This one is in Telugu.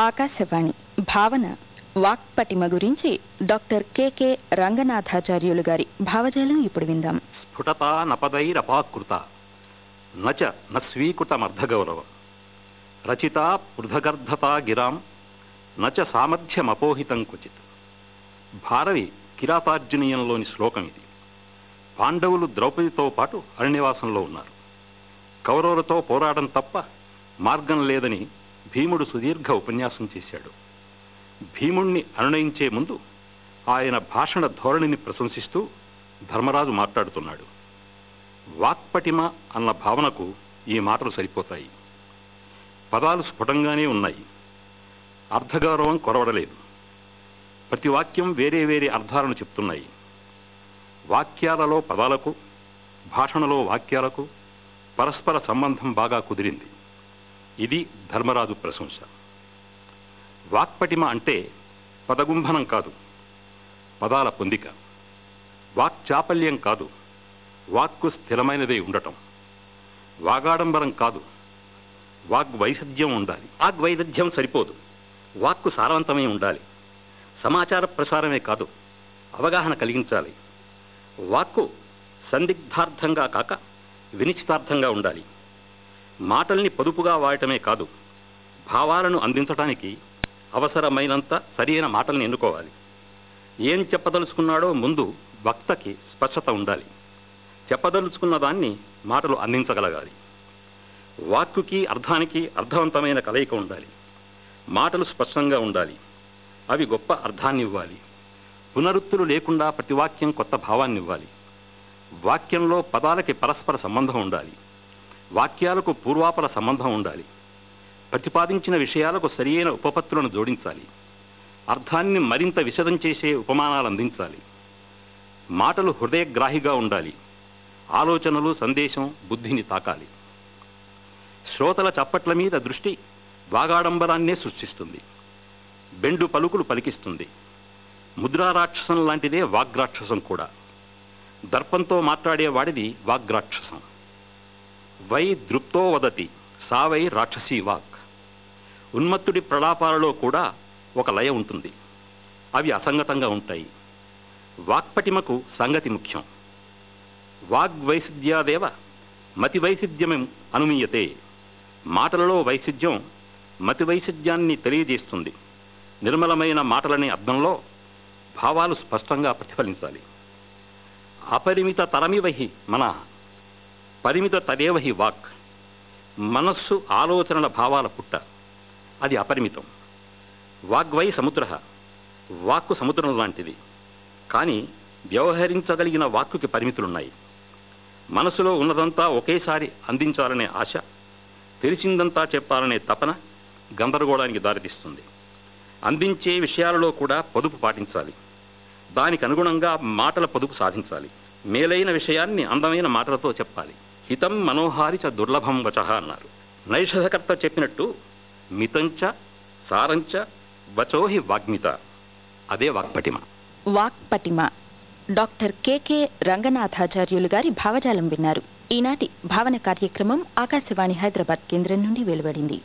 ఆకాశవాణి. భావన వాక్పటిమ గురించి డాక్టర్ కెకే రంగనాథాచార్యులు గారి భావజాలం ఇప్పుడు విందాం. స్ఫుటత నపదైరపాకృత నచ నస్వీకృతమర్ధగౌరవం రచిత పృథగర్ధతా గిరాం నచ సామర్థ్యమపోహితం క్వచిత్. భారవి కిరాతార్జునీయంలోని శ్లోకం ఇది. పాండవులు ద్రౌపదితో పాటు అరణ్యవాసంలో ఉన్నారు. కౌరవులతో పోరాటం తప్ప మార్గం లేదని భీముడు సుదీర్ఘ ఉపన్యాసం చేశాడు. భీముణ్ణి అనునయించే ముందు ఆయన భాషణ ధోరణిని ప్రశంసిస్తూ ధర్మరాజు మాట్లాడుతున్నాడు. వాక్పటిమ అన్న భావనకు ఈ మాటలు సరిపోతాయి. పదాలు స్ఫుటంగానే ఉన్నాయి. అర్థగౌరవం కొరవడలేదు. ప్రతి వాక్యం వేరే వేరే అర్థాలను చెప్తున్నాయి. వాక్యాలలో పదాలకు భాషణలో వాక్యాలకు పరస్పర సంబంధం బాగా కుదిరింది. ఇది ధర్మరాజు ప్రశంస. వాక్పటిమ అంటే పదగుంభనం కాదు పదాల పొందిక. వాక్చాపల్యం కాదు వాక్కు స్థిరమైనదే ఉండటం. వాగాడంబరం కాదు వాగ్వైసధ్యం ఉండాలి. వాగ్వైదధ్యం సరిపోదు వాక్కు సారవంతమై ఉండాలి. సమాచార ప్రసారమే కాదు అవగాహన కలిగించాలి. వాక్కు సందిగ్ధార్థంగా కాక వినిశ్చితార్థంగా ఉండాలి. మాటల్ని పొదుపుగా వాడటమే కాదు భావాలను అందించడానికి అవసరమైనంత సరైన మాటల్ని ఎన్నుకోవాలి. ఏం చెప్పదలుచుకున్నాడో ముందు వక్తకి స్పష్టత ఉండాలి. చెప్పదలుచుకున్న దాన్ని మాటలు అందించగలగాలి. వాక్కుకి అర్థానికి అర్థవంతమైన కలయిక ఉండాలి. మాటలు స్పష్టంగా ఉండాలి. అవి గొప్ప అర్థాన్ని ఇవ్వాలి. పునరుత్తులు లేకుండా ప్రతి వాక్యం కొత్త భావాన్ని ఇవ్వాలి. వాక్యంలో పదాలకి పరస్పర సంబంధం ఉండాలి. వాక్యాలకు పూర్వాపర సంబంధం ఉండాలి. ప్రతిపాదించిన విషయాలకు సరియైన ఉపపత్తులను జోడించాలి. అర్థాన్ని మరింత విశదం చేసే ఉపమానాలు అందించాలి. మాటలు హృదయగ్రాహిగా ఉండాలి. ఆలోచనలు సందేశం బుద్ధిని తాకాలి. శ్రోతల చప్పట్ల మీద దృష్టి వాగాడంబరాన్నే సృష్టిస్తుంది. బెండు పలుకులు పలికిస్తుంది. ముద్రారాక్షసం లాంటిదే వాగ్రాక్షసం కూడా. దర్పంతో మాట్లాడే వాడిది వాగ్రాక్షసం. వై దృప్తో వదతి సా వై రాక్షసీ వాక్. ఉన్మత్తుడి ప్రలాపాలలో కూడా ఒక లయ ఉంటుంది. అవి అసంగతంగా ఉంటాయి. వాక్పటిమకు సంగతి ముఖ్యం. వాగ్వైసిద్ధ్యాదేవ మతి వైసిద్యమం అనుమీయతే. మాటలలో వైసిద్ధ్యం మతి వైసిద్ధ్యాన్ని తెలియజేస్తుంది. నిర్మలమైన మాటలనే అర్థంలో భావాలు స్పష్టంగా ప్రతిఫలించాలి. అపరిమిత తరమివహి మన. పరిమిత తదేవహి వాక్. మనస్సు ఆలోచనల భావాల పుట్ట. అది అపరిమితం. వాగ్వై సముద్ర. వాక్కు సముద్రం లాంటిది. కానీ వ్యవహరించగలిగిన వాక్కుకి పరిమితులున్నాయి. మనసులో ఉన్నదంతా ఒకేసారి అందించాలనే ఆశ తెలిసిందంతా చెప్పాలనే తపన గందరగోళానికి దారితీస్తుంది. అందించే విషయాలలో కూడా పొదుపు పాటించాలి. దానికి అనుగుణంగా మాటల పొదుపు సాధించాలి. మేలైన విషయాన్ని అందమైన మాటలతో చెప్పాలి. హితం మనోహారి చ దుర్లభం వచ అన్నారు. నైషధకర్త చెప్పినట్టు మితంచ సారంచ వచోహి వాగ్మిత. అదే వాక్పటిమ. వాక్పటిమ. డాక్టర్ కెకే రంగనాథాచార్యులు గారి భావజాలం విన్నారు. ఈనాటి భావన కార్యక్రమం ఆకాశవాణి హైదరాబాద్ కేంద్రం నుండి వెలువడింది.